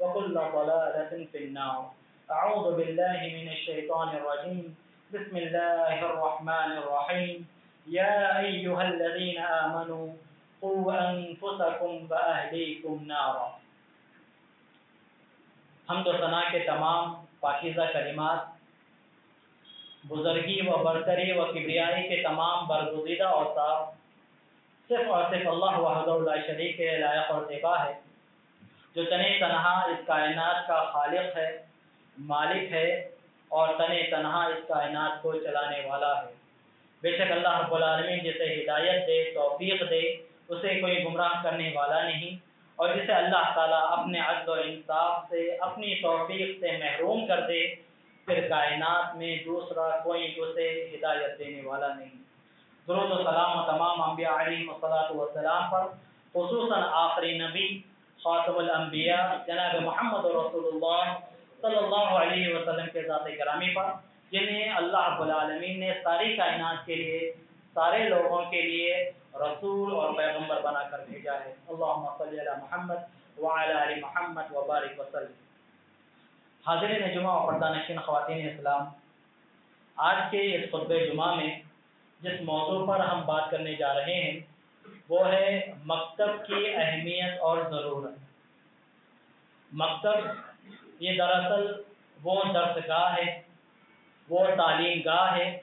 وكل ضلالة في النار أعوذ بالله من الشيطان الرجيم بسم الله الرحمن الرحيم يا أيها الذين آمنوا قوا أنفسكم وأهليكم نارا حمد و ثنا کے تمام پاکیزہ کلمات، بزرگی و برتری و کبریائی کے تمام برگزیدہ اور صاف، صرف اور صرف اللہ وحد اللہ شریک کے لائق اور زیبا ہے۔ جو تن تنہا اس کائنات کا خالق ہے، مالک ہے اور تن تنہا اس کائنات کو چلانے والا ہے۔ بے شک اللہ رب العالمین جسے ہدایت دے، توفیق دے، اسے کوئی گمراہ کرنے والا نہیں۔ اور جسے اللہ تعالیٰ اپنے عدل و انصاف سے، اپنی توفیق سے محروم کر دے، پھر کائنات میں دوسرا کوئی اسے ہدایت دینے والا نہیں۔ درود و سلام و تمام انبیاء علیہ وصلاۃ والسلام پر، خصوصاً آخری نبی خاتم الانبیاء، جناب محمد رسول اللہ صلی اللہ علیہ وسلم کے ذات گرامی پر، جنہیں اللہ رب العالمین نے ساری کائنات کے لیے، سارے لوگوں کے لیے رسول اور پیغمبر بنا کر بھیجا ہے۔ اللہم صلی علی محمد وعلی علی محمد وبارک وسلم۔ حاضرین جمعہ و پردہ نشین خواتین اسلام، آج کے اس خطبہ جمعہ میں جس موضوع پر ہم بات کرنے جا رہے ہیں وہ ہے مکتب کی اہمیت اور ضرورت۔ مکتب یہ دراصل وہ درس گاہ ہے، وہ تعلیم گاہ ہے،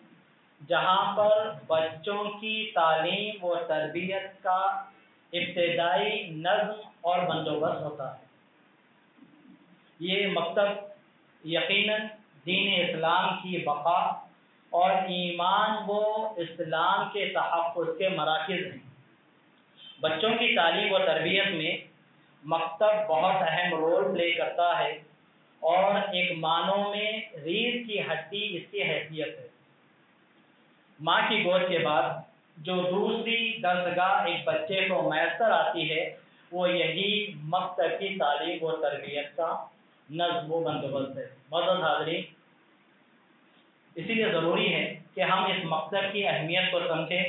جہاں پر بچوں کی تعلیم و تربیت کا ابتدائی نظم اور بندوبست ہوتا ہے۔ یہ مکتب یقیناً دین اسلام کی بقا اور ایمان و اسلام کے تحفظ کے مراکز ہیں۔ بچوں کی تعلیم و تربیت میں مکتب بہت اہم رول پلے کرتا ہے اور ایک معنوں میں ریڑھ کی ہڈی اس کی حیثیت ہے۔ ماں کی گود کے بعد جو دوسری درسگاہ ایک بچے کو میسر آتی ہے، وہ یہی مکتب کی تعلیم و تربیت کا نظم و بندوبست ہے۔ مدد حاضری اسی لیے ضروری ہے کہ ہم اس مقصد کی اہمیت کو سمجھیں،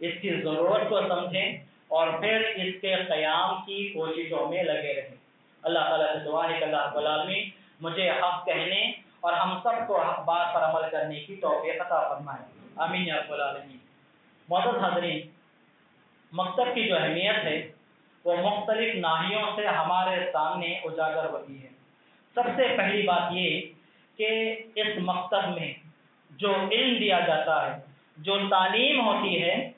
اس کی ضرورت کو سمجھیں اور پھر اس کے قیام کی کوششوں میں لگے رہیں اللہ تعالیٰ سے دعا ہے کہ اللہ العالمین مجھے حق کہنے اور ہم سب کو حق بات پر عمل کرنے کی توفیق عطا فرمائے۔ آمین یا رب العالمین۔ معزز حاضرین مکتب کی جو اہمیت ہے، وہ مختلف ناحیوں سے ہمارے سامنے اجاگر ہوتی ہے۔ سب سے پہلی بات یہ کہ اس مکتب میں جو علم دیا جاتا ہے، جو تعلیم ہوتی ہے،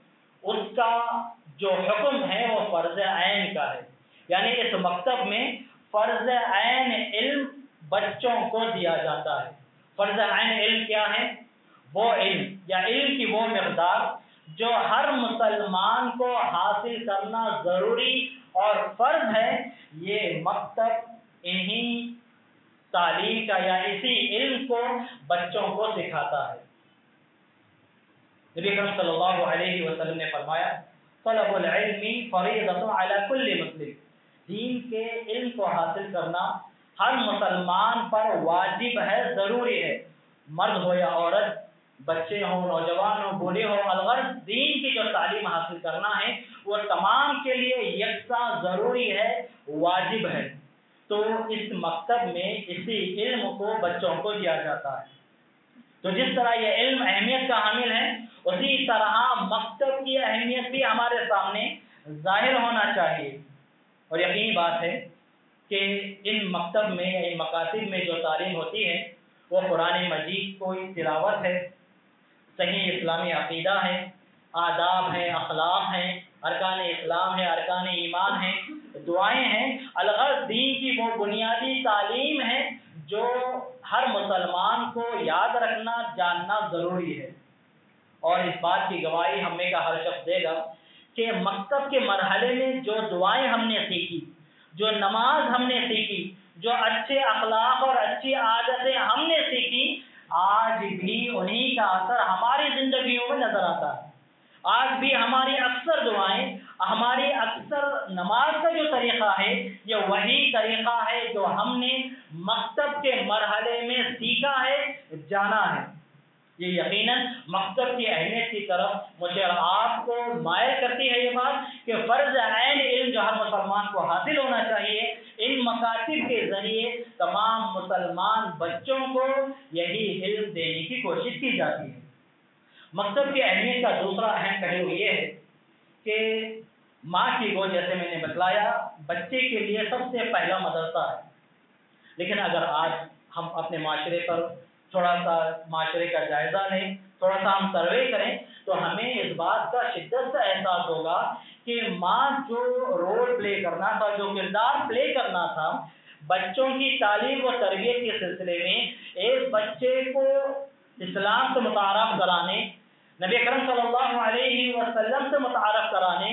اس کا جو حکم ہے وہ فرض عین کا ہے۔ یعنی اس مکتب میں فرض عین علم بچوں کو دیا جاتا ہے۔ فرض عین علم کیا ہے؟ وہ علم، یا علم کی وہ مقدار جو ہر مسلمان کو حاصل کرنا ضروری اور فرض ہے، یہ مکتب انہی تعلیم کا یا اسی علم کو بچوں کو سکھاتا ہے۔ نبی اکرم صلی اللہ علیہ وسلم نے فرمایا طلب العلم فریضۃ علی کل مسلم. دین کے علم کو حاصل کرنا ہر مسلمان پر واجب ہے، ضروری ہے۔ مرد ہو یا عورت، بچے ہوں، نوجوان ہوں، بوڑھے ہوں، الغرض دین کی جو تعلیم حاصل کرنا ہے، وہ تمام کے لیے یکساں ضروری ہے، واجب ہے۔ تو اس مکتب میں اسی علم کو بچوں کو دیا جاتا ہے۔ تو جس طرح یہ علم اہمیت کا حامل ہے اسی طرح مکتب کی اہمیت بھی ہمارے سامنے ظاہر ہونا چاہیے۔ اور یقینی بات ہے کہ ان مکتب میں یا ان مکاتب میں جو تعلیم ہوتی ہے، وہ قرآن مجید کوئی تلاوت ہے، صحیح اسلامی عقیدہ ہے، آداب ہیں، اخلاق ہیں، ارکان اسلام ہے ارکان ایمان ہیں، دعائیں ہیں۔ الغرض دین کی وہ بنیادی تعلیم ہے جو ہر مسلمان کو یاد رکھنا، جاننا ضروری ہے۔ اور اس بات کی گواہی ہمیں کا ہر شخص دے گا کہ مکتب کے مرحلے میں جو دعائیں ہم نے سیکھی، جو نماز ہم نے سیکھی، جو اچھے اخلاق اور اچھی عادتیں ہم نے سیکھی، آج بھی انہی کا اثر ہماری زندگیوں میں نظر آتا ہے۔ آج بھی ہماری اکثر دعائیں، ہماری اکثر نماز کا جو طریقہ ہے، یہ وہی طریقہ ہے جو ہم نے مکتب کے مرحلے میں سیکھا ہے، جانا ہے۔ یہ یقیناً مکتب کی اہمیت کی طرف مجھے اور آپ کو مائل کرتی ہے یہ بات کہ فرض عین علم جو ہر مسلمان کو حاصل ہونا چاہیے ان مکاتب کے ذریعے تمام مسلمان بچوں کو یہی علم دینے کی کوشش کی جاتی ہے۔ مکتب کی اہمیت کا دوسرا اہم پہلو یہ ہے کہ ماں کی گو جیسے میں نے بتلایا، بچے کے لیے سب سے پہلا مدرسہ ہے۔ لیکن اگر آج ہم اپنے معاشرے پر تھوڑا سا معاشرے کا جائزہ لیں، تھوڑا سا ہم سروے کریں، تو ہمیں اس بات کا شدت سے احساس ہوگا کہ ماں جو رول پلے کرنا تھا، جو کردار پلے کرنا تھا، بچوں کی تعلیم و تربیت کے سلسلے میں ایک بچے کو اسلام سے متعارف کرانے، نبی اکرم صلی اللہ علیہ وسلم سے متعارف کرانے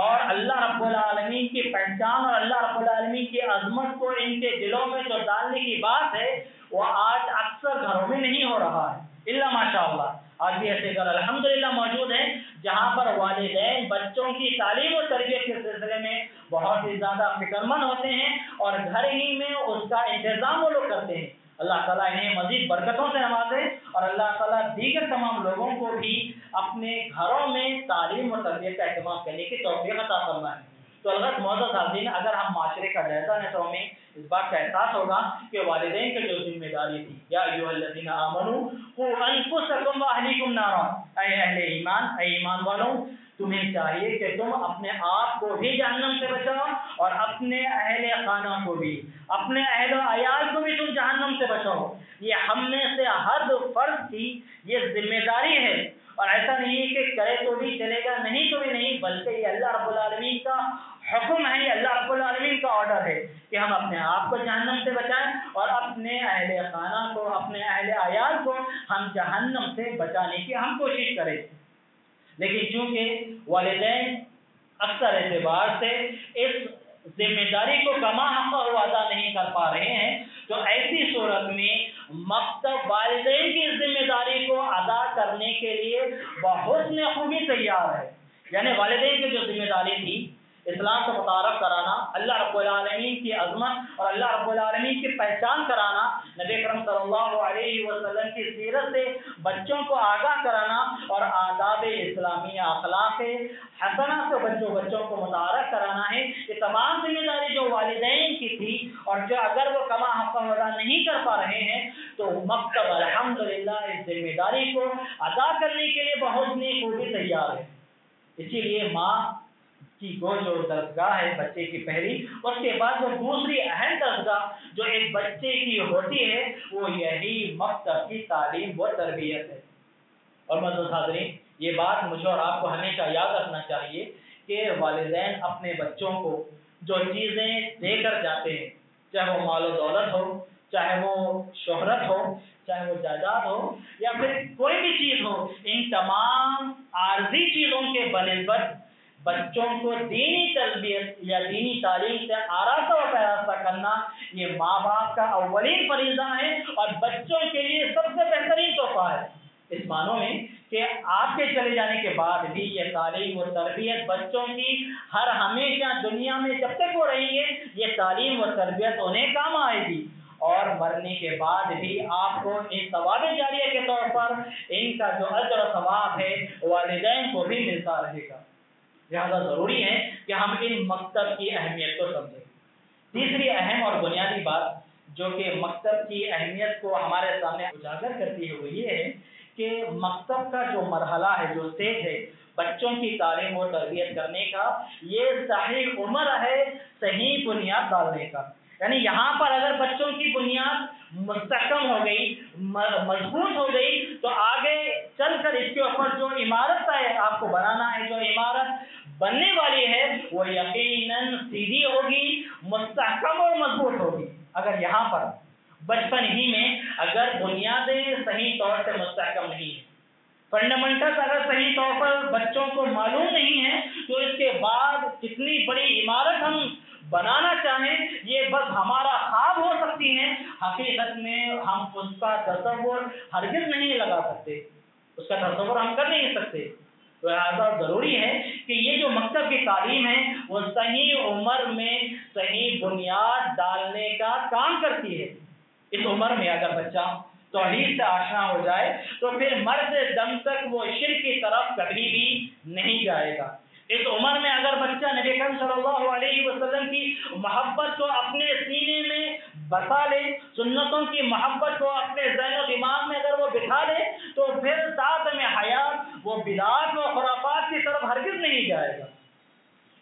اور اللہ رب العالمین کی پہچان اور اللہ رب العالمین کی عظمت کو ان کے دلوں میں جو ڈالنے کی بات ہے، وہ آج اکثر گھروں میں نہیں ہو رہا ہے۔ اللہ ماشاء اللہ آج بھی ایسے گھر الحمد موجود ہیں، جہاں پر والدین بچوں کی تعلیم و تربیت کے سلسلے میں بہت ہی زیادہ فکر مند ہوتے ہیں اور گھر ہی میں اس کا انتظام وہ لوگ کرتے ہیں۔ اللہ تعالیٰ انہیں مزید برکتوں سے نوازے اور اللہ تعالیٰ دیگر تمام لوگوں کو بھی اپنے گھروں میں تعلیم و تربیت کا اہتمام کرنے کی توفیق عطا فرمائے۔ تو الغت معذر حاضرین جی اگر ہم معاشرے کا جائزہ لیں تو ہمیں اس بات کا احساس ہوگا کہ والدین کی جو ذمہ داری تھی، یا ایوہ الذین آمنوا قو انفسکم و اہلیکم نارا۔ اے اہل ایمان، اے ایمان والوں تمہیں چاہیے کہ تم اپنے آپ کو بھی جہنم سے بچاؤ اور اپنے اہل خانہ کو بھی، اپنے اہل و عیال کو بھی تم جہنم سے بچاؤ۔ یہ ہم میں سے ہر دو فرض کی یہ ذمہ داری ہے۔ اور ایسا نہیں کہ کرے تو بھی، چلے گا، نہیں تو بھی نہیں، بلکہ یہ اللہ رب العالمین کا حکم ہے یہ اللہ رب العالمین کا آرڈر ہے کہ ہم اپنے آپ کو جہنم سے بچائیں اور اپنے اہل خانہ کو، اپنے اہل عیال کو ہم جہنم سے بچانے کی ہم کوشش کریں۔ لیکن چونکہ والدین اکثر اعتبار سے اس ذمہ داری کو کما حق ادا نہیں کر پا رہے ہیں، تو ایسی صورت میں مکتب والدین کی ذمہ داری کو ادا کرنے کے لیے بہت نے خوبی تیار ہے۔ یعنی والدین کی جو ذمہ داری تھی اسلام کو متعارف کرانا، اللہ رب العالمین کی عظمت اور اللہ رب العالمین کی پہچان کرانا، نبی کرم صلی اللہ علیہ وسلم کی سیرت سے بچوں کو آگاہ کرانا اور آداب اسلامی اخلاق حسنا سے بچوں بچوں کو متعارف کرانا ہے۔ یہ تمام ذمہ داری جو والدین کی تھی اور جو اگر وہ کما حق ادا نہیں کر پا رہے ہیں، تو مکتب الحمد للہ اس ذمہ داری کو ادا کرنے کے لیے بہت نیک خوبی تیار ہے۔ اسی لیے ماں کی وہ جو درسگاہ ہے بچے کی پہلی۔ اس کے بعد جو دوسری اہم درسگاہ جو ایک بچے کی ہوتی ہے، وہ یہی مکتب کی تعلیم و تربیت ہے۔ اور مزید حاضرین، یہ بات مجھے اور آپ کو ہمیشہ یاد رکھنا چاہیے کہ والدین اپنے بچوں کو جو چیزیں دے کر جاتے ہیں، چاہے وہ مال و دولت ہو، چاہے وہ شہرت ہو، چاہے وہ جائیداد ہو، یا پھر کوئی بھی چیز ہو، ان تمام عارضی چیزوں کے بنسبت بچوں کو دینی تربیت یا دینی تعلیم سے آراستہ و پیراستہ کرنا یہ ماں باپ کا اولین فریضہ ہے اور بچوں کے لیے سب سے بہترین تحفہ ہے۔ اس معنوں میں کہ آپ کے چلے جانے کے بعد بھی یہ تعلیم و تربیت بچوں کی ہر ہمیشہ دنیا میں جب تک وہ رہیں گے، یہ تعلیم و تربیت انہیں کام آئے گی۔ اور مرنے کے بعد بھی آپ کو ان ثواب جاریہ کے طور پر ان کا جو اجر و ثواب ہے، والدین کو بھی ملتا رہے گا۔ لہٰذا ضروری ہے کہ ہم ان مکتب کی اہمیت کو سمجھیں۔ تیسری اہم اور بنیادی بات جو کہ مکتب کی اہمیت کو ہمارے سامنے اجاگر کرتی ہے وہ یہ ہے کہ مکتب کا جو مرحلہ ہے، جو اسٹیج ہے، بچوں کی تعلیم و تربیت کرنے کا، یہ صحیح عمر ہے، صحیح بنیاد ڈالنے کا۔ یعنی یہاں پر اگر بچوں کی بنیاد مستحکم ہو گئی مضبوط ہو گئی، تو آگے چل کر اس کے اوپر جو عمارت ہے، آپ کو بنانا ہے، جو عمارت بننے والی ہے، وہ یقیناً سیدھی ہوگی، مستحکم اور مضبوط ہوگی۔ اگر یہاں پر، بچپن ہی میں، اگر بنیادیں صحیح طور سے مستحکم نہیں ہیں فنڈامنٹل اگر صحیح طور پر بچوں کو معلوم نہیں ہے تو اس کے بعد کتنی بڑی عمارت ہم بنانا چاہیں، یہ بس ہمارا خواب ہو سکتی ہیں، حقیقت میں ہم اس کا تصور ہرگز نہیں لگا سکتے۔ اس کا تصور ہم کر نہیں سکتے۔ لہٰذا ضروری ہے کہ یہ جو مکتب کی تعلیم ہے، وہ صحیح عمر میں صحیح بنیاد ڈالنے کا کام کرتی ہے۔ اس عمر میں اگر بچہ توحید سے آشنا ہو جائے، تو پھر مرد دم تک وہ شرک کی طرف کبھی بھی نہیں جائے گا۔ اس عمر میں اگر بچہ نبی کرم صلی اللہ علیہ وسلم کی محبت کو اپنے سینے میں بسا لے، سنتوں کی محبت کو اپنے ذہن و دماغ میں اگر وہ بٹھا لے، تو پھر ساتھ میں حیات وہ بدعات و خرافات کی طرف ہرگز نہیں جائے گا۔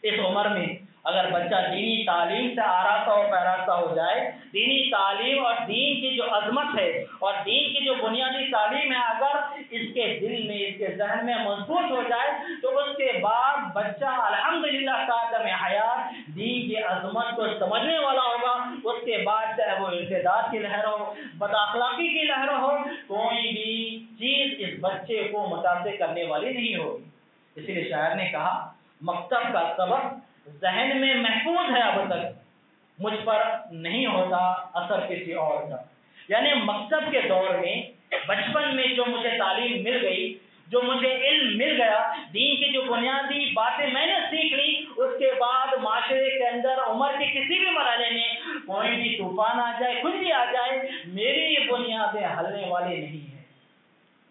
اس عمر میں اگر بچہ دینی تعلیم سے آراستہ و پیراستہ ہو جائے، دینی تعلیم اور دین کی جو عظمت ہے اور دین کی جو بنیادی تعلیم ہے، اگر اس کے دل میں، اس کے ذہن میں مضبوط ہو جائے، تو اس کے بعد بچہ الحمدللہ للہ حیات، دین کی عظمت کو سمجھنے والا ہوگا۔ اس کے بعد چاہے وہ ارتداد کی لہر ہو بداخلاقی کی لہر ہو، کوئی بھی چیز اس بچے کو متاثر کرنے والی نہیں ہوگی۔ اسی لیے شاعر نے کہا، مکتب کا سبق ذہن میں محفوظ ہے اب تک، مجھ پر نہیں ہوتا اثر کسی اور کا۔ یعنی مکتب کے دور میں، بچپن میں جو مجھے تعلیم مل گئی، جو مجھے علم مل گیا، دین کی جو بنیادی باتیں میں نے سیکھ لی، اس کے بعد معاشرے کے اندر، عمر کے کسی بھی مرحلے میں کوئی بھی طوفان آ جائے، کچھ بھی آ جائے، میری یہ بنیادیں ہلنے والی نہیں ہیں۔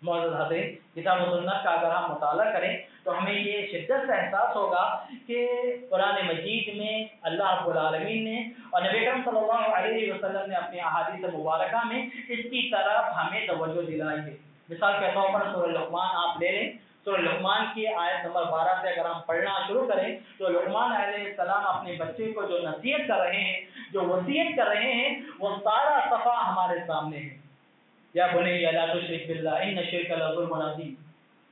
معذر حضرت کتاب و سنت کا اگر ہم مطالعہ کریں تو ہمیں یہ شدت سے احساس ہوگا کہ قرآن مجید میں اللہ رب العالمین نے اور نبی کرم صلی اللہ علیہ وسلم نے اپنے احادیث مبارکہ میں اس کی طرف ہمیں توجہ دلائی ہے۔ مثال کے طور پر سورہ لقمان آپ لے لیں۔ سورہ لقمان کی آیت نمبر بارہ سے اگر ہم پڑھنا شروع کریں، تو لقمان علیہ السلام اپنے بچے کو جو نصیحت کر رہے ہیں، جو وصیت کر رہے ہیں، وہ سارا صفحہ ہمارے سامنے ہے۔ یا بولیں گے اللہ شریف اللہ ان نشر کا لفظ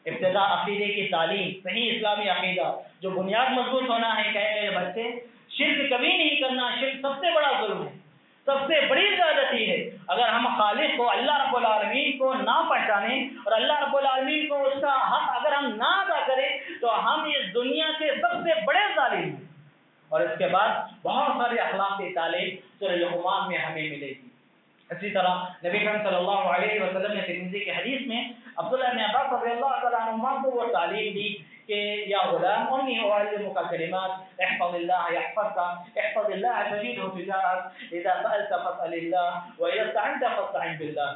ابتدا عقیدے کی تعلیم صحیح اسلامی عقیدہ، جو بنیاد مضبوط ہونا ہے کہ میرے بچے، شرک کبھی نہیں کرنا، شرک سب سے بڑا ظلم ہے، سب سے بڑی زیادتی ہے۔ اگر ہم خالق کو، اللہ رب العالمین کو نہ پہچانے اور اللہ رب العالمین کو اس کا حق اگر ہم نہ ادا کریں، تو ہم اس دنیا کے سب سے بڑے ظالم ہیں۔ اور اس کے بعد بہت سارے اخلاقی تعلیم سورہ لحمان میں ہمیں ملے گی۔ اسی طرح نبی کرم صلی اللہ علیہ وسلم نے ترمزی کے حدیث میں عبداللہ ابن عباس رضی اللہ تعالیٰ عنہ کو وہ تعلیم دی کہ یا غلام انی اعلمک کلمات، احفظ اللہ یحفظک، احفظ اللہ تجده تجاهك اذا سألت فاسأل الله واذا استعنت فاستعن بالله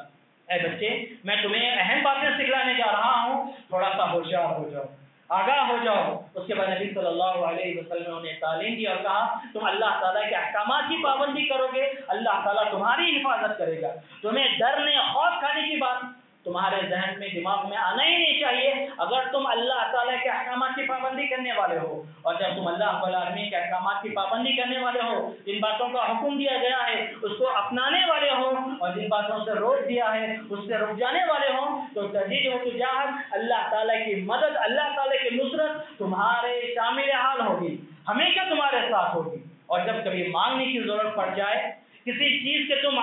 اے بچے، میں تمہیں اہم باتیں سکھلانے جا رہا ہوں، تھوڑا سا ہوشیار ہو جاؤ، آگاہ ہو جاؤ۔ اس کے بعد نبی صلی اللہ علیہ وسلم نے تعلیم دی اور کہا، تم اللہ تعالیٰ کے احکامات کی پابندی کرو گے، اللہ تعالیٰ تمہاری حفاظت کرے گا۔ تمہیں ڈرنے خوف کھانے کی بات۔ تمہارے ذہن میں، دماغ میں آنا ہی نہیں چاہیے۔ اگر تم اللہ تعالیٰ کے احکامات کی پابندی کرنے والے ہو، اور جب تم اللہ العالمین کے احکامات کی پابندی کرنے والے ہو، جن باتوں کا حکم دیا گیا ہے، اس کو اپنانے والے ہو، اور جن باتوں سے روک دیا ہے، اس سے رک جانے والے ہوں تو تجدید و تجاہت، اللہ تعالیٰ کی مدد، اللہ تعالیٰ کی نصرت تمہارے شامل حال ہوگی۔ ہمیشہ تمہارے ساتھ ہوگی۔ اور جب کبھی مانگنے کی ضرورت پڑ جائے، کسی چیز کے تم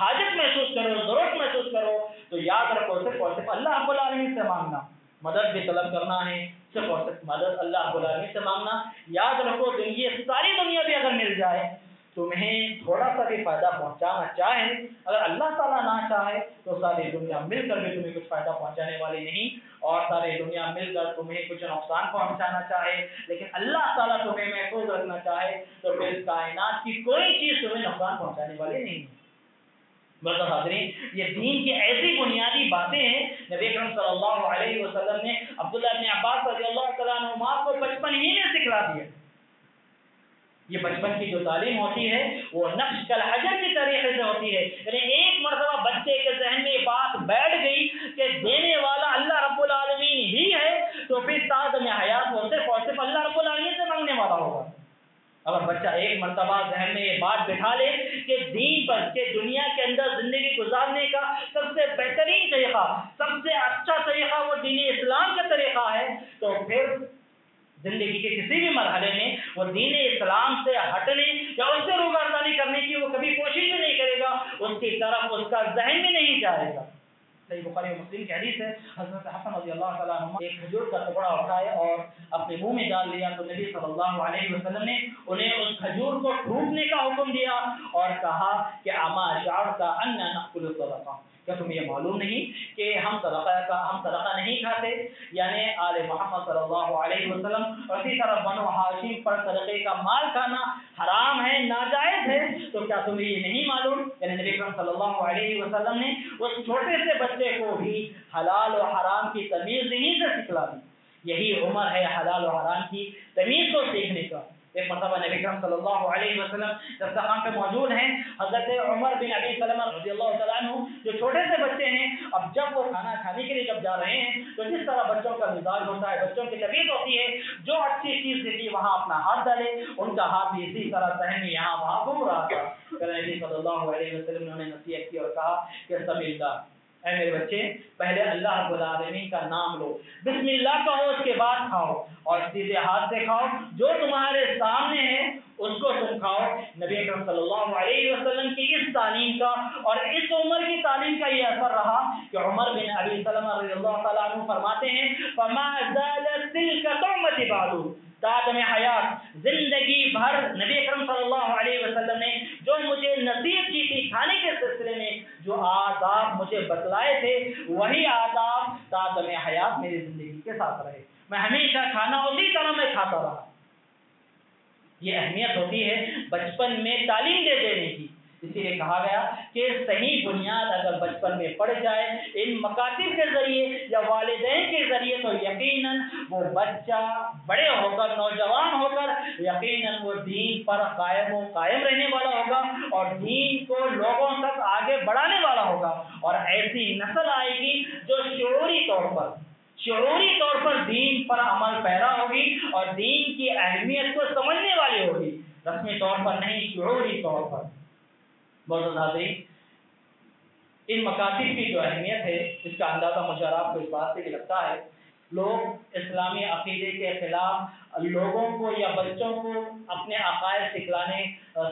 حاجت محسوس کرو، ضرورت محسوس کرو، تو یاد رکھو، صرف اور صرف اللہ رب العالمین سے مانگنا۔ مدد بھی طلب کرنا ہے، صرف اور صرف مدد اللہ رب العالمین سے مانگنا۔ یاد رکھو یہ ساری دنیا بھی اگر مل جائے، تمہیں تھوڑا سا بھی فائدہ پہنچانا چاہیں اگر اللہ تعالیٰ نہ چاہے، تو ساری دنیا مل کر بھی تمہیں کچھ فائدہ پہنچانے والی نہیں۔ اور ساری دنیا مل کر تمہیں کچھ نقصان پہنچانا چاہے، لیکن اللہ تعالیٰ تمہیں محفوظ رکھنا چاہے، تو پھر کائنات کی کوئی چیز تمہیں نقصان پہنچانے والی نہیں۔ بردا حاضرین، یہ دین کی ایسی بنیادی باتیں ہیں، نبی اکرم صلی اللہ علیہ وسلم نے عبداللہ ابن عباس رضی اللہ تعالیٰ عنہ کو بچپن ہی میں سکھلا دیا۔ یہ بچپن کی جو تعلیم ہوتی ہے، وہ نقش کل حجر کی طریقے سے ہوتی ہے۔ یعنی ایک مرتبہ بچے کے ذہن میں یہ بات بیٹھ گئی کہ دینے والا اللہ رب العالمین ہی ہے، تو پھر تاز میں حیات وہ صرف اور صرف اللہ رب العالمین سے مانگنے والا ہوگا اگر بچہ ایک مرتبہ ذہن میں یہ بات بٹھا لے کہ دین پر، کہ دنیا کے اندر زندگی گزارنے کا سب سے بہترین طریقہ، سب سے اچھا طریقہ وہ دین اسلام کا طریقہ ہے۔ تو پھر زندگی کے کسی بھی مرحلے میں وہ دین اسلام سے ہٹنے یا اس سے روگردانی کرنے کی وہ کبھی کوشش بھی نہیں کرے گا، اس کی طرف اس کا ذہن بھی نہیں جائے گا۔ صحیح بخاری و مسلم کی حدیث ہے، حضرت حسن رضی اللہ تعالیٰ عنہ ایک کھجور کا ٹکڑا اٹھایا اور اپنے منہ میں ڈال لیا تو نبی صلی اللہ علیہ وسلم نے انہیں اس کھجور کو ٹوٹنے کا حکم دیا اور کہا کہ اما شعر کا ان نقل الصدقہ۔ کیا تمہیں یہ معلوم نہیں کہ ہم صدقہ کا ہم صدقہ نہیں کھاتے؟ یعنی آل محمد صلی اللہ علیہ وسلم اور اسی طرح بنو حاشم پر صدقے کا مال کھانا حرام ہے ناجائز ہے تو کیا تمہیں یہ نہیں معلوم؟ یعنی نبی اکرم صلی اللہ علیہ وسلم نے اس چھوٹے سے بچے کو بھی حلال و حرام کی تمیز نہیں سے سکھلا دی۔ یہی عمر ہے حلال و حرام کی تمیز کو سیکھنے کا۔ ایک مرتبہ نبی کرم صلی اللہ علیہ وسلم دستخان پہ موجود ہیں، حضرت عمر بن ابی سلم رضی اللہ تعالیٰ عنہ، جو چھوٹے سے بچے ہیں، اب جب وہ کھانا کھانے کے لیے جب جا رہے ہیں، تو جس طرح بچوں کا مزاج ہوتا ہے، بچوں کی طبیعت ہوتی ہے، جو اچھی چیز دیکھی وہاں اپنا ہاتھ ڈالے، ان کا ہاتھ بھی اسی طرح سہن یہاں وہاں گھوم رہا تھا۔ نبی صلی اللہ علیہ وسلم نے انہیں نصیحت کی اور کہا کہ سب اللہ اے میرے بچے، پہلے اللہ رب العالمین کا نام لو۔ بسم اللہ کہو، اس کے بعد کھاؤ۔ اور سیدھے ہاتھ سے کھاؤ۔ جو تمہارے سامنے ہے، اس کو تم کھاؤ۔ نبی اکرم صلی اللہ علیہ وسلم کی اس تعلیم کا اور اس عمر کی تعلیم کا یہ اثر رہا کہ عمر بن ابی سلم رضی اللہ تعالیٰ عنہ فرماتے ہیں، فما زالت تلك طعمت دادم حیات، زندگی بھر نبی اکرم صلی اللہ علیہ وسلم نے جو مجھے نصیب کی تھی کھانے کے سلسلے میں، جو آداب مجھے بتلائے تھے، وہی آداب دادم حیات میری زندگی کے ساتھ رہے۔ میں ہمیشہ کھانا اسی طرح میں کھاتا رہا۔ یہ اہمیت ہوتی ہے بچپن میں تعلیم دے دینے کی۔ اسی لیے کہا گیا کہ صحیح بنیاد اگر بچپن میں پڑ جائے ان مکاتب کے ذریعے یا والدین کے ذریعے، تو یقیناً وہ بچہ بڑے ہو کر، نوجوان ہو کر، یقیناً وہ دین پر قائم و قائم رہنے والا ہوگا اور دین کو لوگوں تک آگے بڑھانے والا ہوگا۔ اور ایسی نسل آئے گی جو شعوری طور پر، شعوری طور پر دین پر عمل پیرا ہوگی اور دین کی اہمیت کو سمجھنے والی ہوگی۔ رسمی طور پر نہیں، شعوری طور پر۔ بہت حاضرین ان مکاتب کی جو اہمیت ہے، اس کا اندازہ مجھے آپ کو اس بات سے بھی لگتا ہے، لوگ اسلامی عقیدے کے خلاف لوگوں کو یا بچوں کو اپنے عقائد سکھلانے،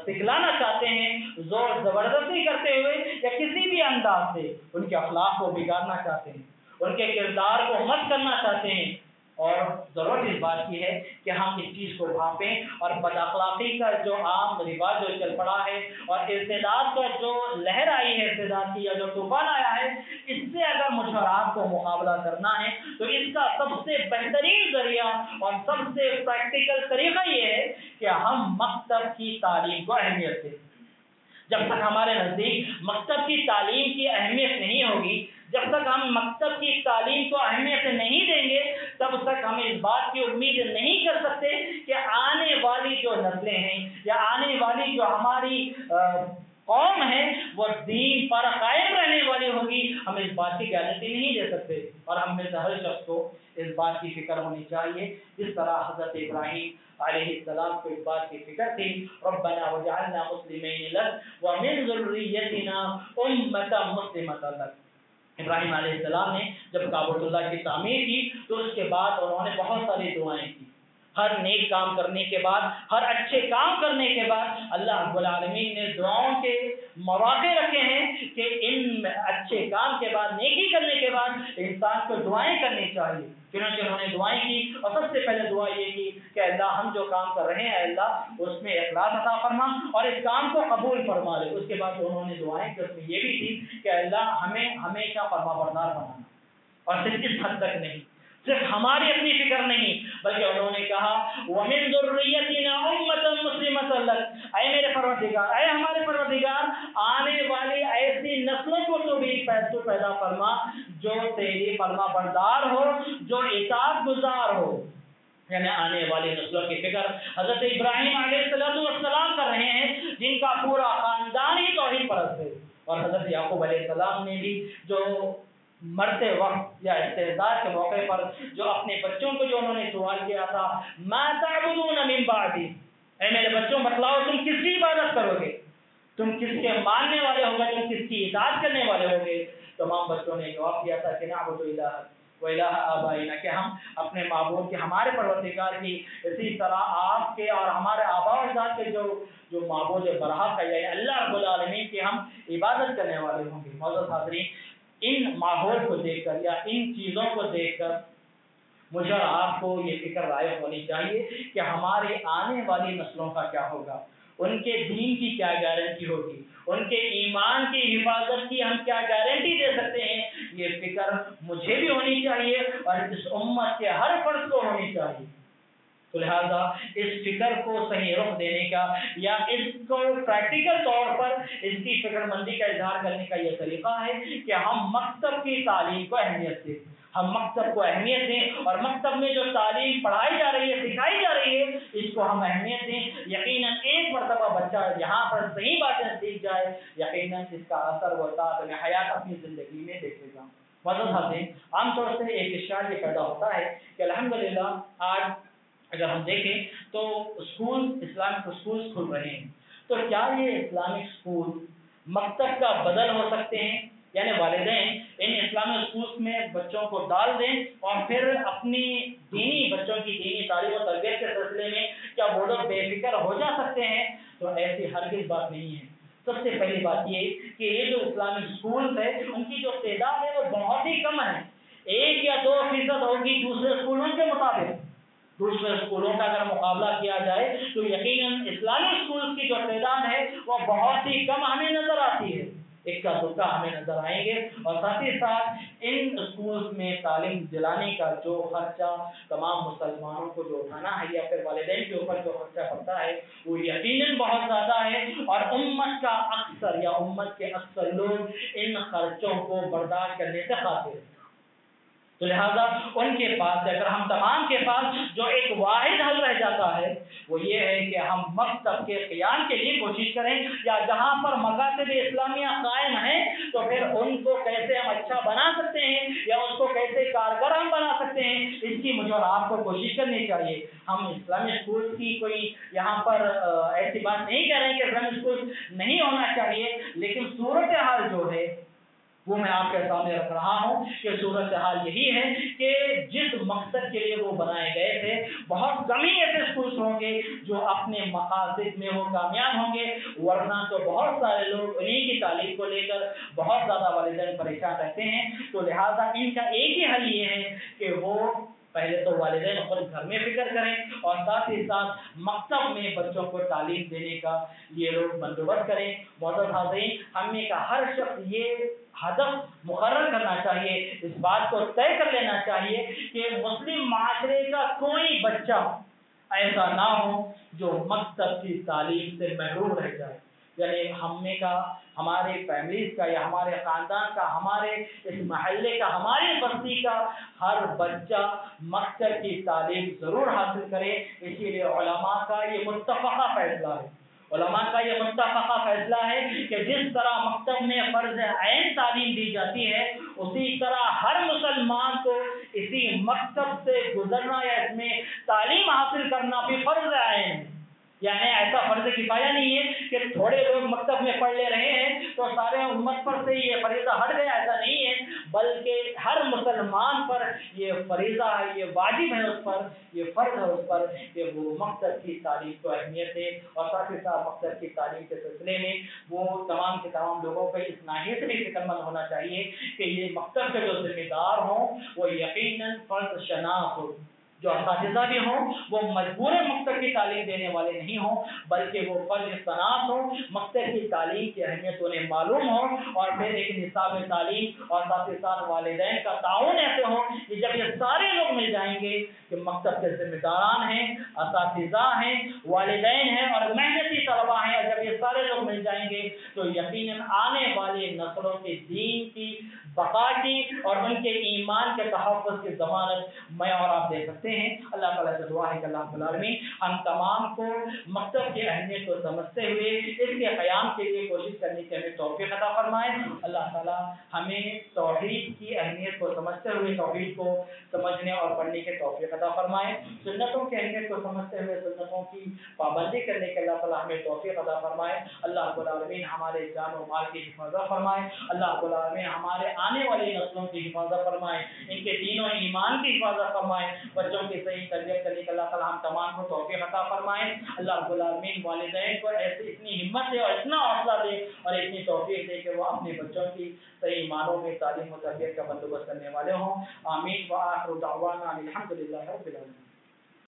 سکھلانا چاہتے ہیں، زور زبردستی کرتے ہوئے یا کسی بھی انداز سے ان کے اخلاق کو بگاڑنا چاہتے ہیں، ان کے کردار کو مت کرنا چاہتے ہیں۔ اور ضرورت اس بات کی ہے کہ ہم اس چیز کو بھاپیں اور بد اخلاقی کا جو عام رواج جو چل پڑا ہے اور ارتداد کا جو لہر آئی ہے، ارتداد کی یا جو طوفان آیا ہے، اس سے اگر مجھے اور آپ کو مقابلہ کرنا ہے تو اس کا سب سے بہترین ذریعہ اور سب سے پریکٹیکل طریقہ یہ ہے کہ ہم مکتب کی تعلیم کو اہمیت دیں۔ جب تک ہمارے نزدیک مکتب کی تعلیم کی اہمیت نہیں ہوگی جب تک ہم مکتب کی تعلیم کو اہمیت نہیں دیں گے، تب تک ہم اس بات کی امید نہیں کر سکتے کہ آنے والی جو نسلیں ہیں یا آنے والی جو ہماری قوم ہے، وہ دین پر قائم رہنے والی ہوگی۔ ہم اس بات کی گارنٹی نہیں دے سکتے اور ہم میں سے ہر شخص کو اس بات کی فکر ہونی چاہیے۔ جس طرح حضرت ابراہیم علیہ السلام کو اس بات کی فکر تھی، ربنا وجعلنا مسلمین لک ومن ذریتنا امتا مسلمتا لک۔ ابراہیم علیہ السلام نے جب کابت اللہ کی تعمیر کی تو اس کے بعد انہوں نے بہت ساری دعائیں کی۔ ہر نیک کام کرنے کے بعد، ہر اچھے کام کرنے کے بعد اللہ رب العالمین نے دعاؤں کے مواقع رکھے ہیں کہ ان اچھے کام کے بعد، نیکی کرنے کے بعد انسان کو دعائیں کرنی چاہیے۔ چنانچہ انہوں نے دعائیں کی اور سب سے پہلے دعا یہ کی کہ اللہ ہم جو کام کر رہے ہیں اللہ، اس میں اخلاص عطا فرما اور اس کام کو قبول فرما لے۔ اس کے بعد انہوں نے دعائیں کی اس میں یہ بھی تھی کہ اللہ، ہمیں ہمیشہ فرما بردار بنانا اور صرف اس حد تک نہیں۔ صرف ہماری اپنی فکر نہیں، بلکہ انہوں نے کہا، وَمِن ذُرِّيَّتِنَا أُمَّةً مُسْلِمَةً لَكَ۔ اے میرے پروردگار، اے ہمارے پروردگار، آنے والی ایسی نسلوں کو تو بھی تو پیدا فرما، جو تیری فرما بردار ہو، جو اطاعت گزار ہو۔ یعنی آنے والی نسلوں کی فکر۔ حضرت ابراہیم علیہ السلام کر رہے ہیں، جن کا پورا خاندان ہی توحید پرست ہے۔ اور حضرت یعقوب علیہ السلام نے بھی جو مرتے وقت یا استعداد کے موقع پر جو اپنے بچوں کو جو انہوں نے سوال کیا تھا، ما تعبدون من بعدی؟ اے میرے بچوں، بتلاؤ، تم کس کی عبادت کرو گے؟ تم کس کے ماننے والے ہو گے؟ تم کس کی اطاعت کرنے والے ہو گے؟ تمام بچوں نے جواب دیا تھا کہ نعبد الہ و الہ آبائنا، کہ ہم اپنے معبود کے ہمارے پروردگار کی اسی طرح آپ کے اور ہمارے آبا و اجداد کے جو جو معبود برحق ہے یعنی اللہ رب العالمین کی ہم عبادت کرنے والے ہوں گے۔ معذرت حاضرین ان ماحول کو دیکھ کر یا ان چیزوں کو دیکھ کر مجھے اور آپ کو یہ فکر رائے ہونی چاہیے کہ ہمارے آنے والی نسلوں کا کیا ہوگا؟ ان کے دین کی کیا گارنٹی ہوگی؟ ان کے ایمان کی حفاظت کی ہم کیا گارنٹی دے سکتے ہیں؟ یہ فکر مجھے بھی ہونی چاہیے اور اس امت کے ہر فرد کو ہونی چاہیے۔ تو لہٰذا اس فکر کو صحیح رخ دینے کا یا اس کو پریکٹیکل طور پر اس کی فکر مندی کا اظہار کرنے کا یہ طریقہ ہے کہ ہم مکتب کی تعلیم کو اہمیت دیں۔ ہم مکتب کو اہمیت دیں اور مکتب میں جو تعلیم پڑھائی جا رہی ہے، سکھائی جا رہی ہے، اس کو ہم اہمیت دیں۔ یقیناً ایک مرتبہ بچہ یہاں پر صحیح باتیں سیکھ جائے، یقیناً اس کا اثر ہوتا ہے حیات اپنی زندگی میں دیکھے گا مدد حاصل۔ عام طور سے ایک اشار یہ پیدا ہوتا ہے کہ الحمدللہ آج اگر ہم دیکھیں تو اسکول، اسلامک اسکول کھل رہے ہیں۔ تو کیا یہ اسلامک اسکول مکتب کا بدل ہو سکتے ہیں؟ یعنی والدین ان اسلامی اسکولس میں بچوں کو ڈال دیں اور پھر اپنی دینی، بچوں کی دینی تعلیم و تربیت کے سلسلے میں کیا وہ لوگ بے فکر ہو جا سکتے ہیں؟ تو ایسی ہرگز بات نہیں ہے۔ سب سے پہلی بات یہ کہ یہ جو اسلامک اسکولس ہے ان کی جو تعداد ہے وہ بہت ہی کم ہے۔ ایک یا دو فیصد ہوگی دوسرے اسکولوں کے مطابق۔ دوسرے اسکولوں کا اگر مقابلہ کیا جائے، تو یقیناً اسلامی اسکول کی جو تعداد ہے، وہ بہت ہی کم ہمیں نظر آتی ہے۔ ایک کا دکا ہمیں نظر آئیں گے۔ اور ساتھ ہی ساتھ ان اسکولس میں تعلیم دلانے کا جو خرچہ تمام مسلمانوں کو جو اٹھانا ہے یا پھر والدین کے اوپر جو خرچہ پڑتا ہے، وہ یقیناً بہت زیادہ ہے۔ اور امت کا اکثر یا امت کے اکثر لوگ ان خرچوں کو برداشت کرنے سے خاطر تو لہٰذا ان کے پاس اگر ہم تمام کے پاس جو ایک واحد حل رہ جاتا ہے، وہ یہ ہے کہ ہم مکتب کے قیام کے لیے کوشش کریں یا جہاں پر مکاتب اسلامیہ قائم ہیں، تو پھر ان کو کیسے ہم اچھا بنا سکتے ہیں یا اس کو کیسے کارگر ہم بنا سکتے ہیں، اس کی مجھے اور آپ کو کوشش کرنی چاہیے۔ ہم اسلامی اسکول کی کوئی یہاں پر ایسی بات نہیں کہہ رہے ہیں کہ اسلامی اسکول نہیں ہونا چاہیے، لیکن صورت حال جو ہے وہ میں آپ کے سامنے رکھ رہا ہوں کہ صورت حال یہی ہے کہ جس مقصد کے لیے وہ بنائے گئے تھے، بہت کم ہی ایسے اسکولس ہوں گے جو اپنے مقاصد میں وہ کامیاب ہوں گے۔ ورنہ تو بہت سارے لوگ انہیں کی تعلیم کو لے کر بہت زیادہ والدین پریشان رہتے ہیں۔ تو لہٰذا ان کا ایک ہی حل یہ ہے کہ وہ پہلے تو والدین خود گھر میں فکر کریں اور ساتھ ہی ساتھ مکتب میں بچوں کو تعلیم دینے کا یہ لوگ بندوبست کریں۔ بہت حاضرین ہمیں کا ہر شخص یہ ہدف مقرر کرنا چاہیے، اس بات کو طے کر لینا چاہیے کہ مسلم معاشرے کا کوئی بچہ ایسا نہ ہو جو مکتب کی تعلیم سے محروم رہ جائے۔ یعنی ہم نے کا، ہمارے فیملیز کا یا ہمارے خاندان کا، ہمارے اس محلے کا، ہماری بستی کا ہر بچہ مکتب کی تعلیم ضرور حاصل کرے۔ اسی لیے علماء کا یہ متفقہ فیصلہ ہے۔ علماء کا یہ متفقہ فیصلہ ہے کہ جس طرح مکتب میں فرض عین تعلیم دی جاتی ہے، اسی طرح ہر مسلمان کو اسی مکتب سے گزرنا یا اس میں تعلیم حاصل کرنا بھی فرض عین۔ ہے یعنی ایسا فرض کفایا نہیں ہے کہ تھوڑے لوگ مکتب میں پڑھ لے رہے ہیں تو سارے امت پر سے یہ فریضہ ہٹ گیا، ایسا نہیں ہے۔ بلکہ ہر مسلمان پر یہ فریضہ ہے، یہ واجب ہے اس پر، یہ فرض ہے اس پر کہ وہ مقصد کی تعلیم کو اہمیت دے۔ اور ساتھ ہی ساتھ مقصد کی تعلیم کے سلسلے میں وہ تمام کے تمام لوگوں کو اس ناحیے سے بھی فکر مند ہونا چاہیے کہ یہ مقصد کے جو ذمہ دار ہوں، وہ یقیناً فرض شناخت ہو جو اساتذہ بھی ہوں، وہ مجبور مقصد کی تعلیم دینے والے نہیں ہوں، بلکہ وہ فرض صنعت ہو مقصد کی تعلیم کی اہمیت انہیں معلوم ہو اور پھر ایک نصاب تعلیم اور ساتھ ہی ساتھ والدین کا تعاون ایسے ہو کہ جب یہ سارے لوگ مل جائیں گے کہ مقصد کے ذمہ داران ہیں، اساتذہ ہیں، والدین ہیں اور محنتی طلبا ہیں، اور جب یہ سارے لوگ مل جائیں گے تو یقیناً آنے والے نسلوں کے دین کی بقا کی اور ان کے ایمان کے تحفظ کی ضمانت میں اور آپ دے سکتے ہیں۔ اللہ تعالیٰ سے دعا ہے کہ اللہ العالمین ہم تمام کو مقصد کی اہمیت کو سمجھتے ہوئے اس کے قیام کے لیے کوشش کرنے کی ہمیں توفیق عطا فرمائے۔ اللہ تعالیٰ ہمیں توحید کی اہمیت کو سمجھتے ہوئے توحید کو سمجھنے اور پڑھنے کے توفیق عطا فرمائے۔ سنتوں کی اہمیت کو سمجھتے ہوئے سنتوں کی پابندی کرنے کے اللہ تعالیٰ ہمیں توفیق عطا فرمائے۔ اللہ العالمین ہمارے جان و مال کی حفاظت فرمائے۔ اللہ العالمین ہمارے آنے والی نسلوں کی حفاظت فرمائے، ان کے دین و ایمان کی حفاظت فرمائے، بچوں کی صحیح تربیت کرنے کے اللہ تعالیٰ ہم تمام کو توفیق عطا فرمائے۔ اللہ رب العالمین والدین کو ایسی اتنی ہمت دے اور اتنا حوصلہ دے اور اتنی توفیق دے کہ وہ اپنے بچوں کی صحیح معنوں میں تعلیم و تربیت کا بندوبست کرنے والے ہوں۔ آمین۔ و آخر دعوانا الحمد للہ رب العالمین۔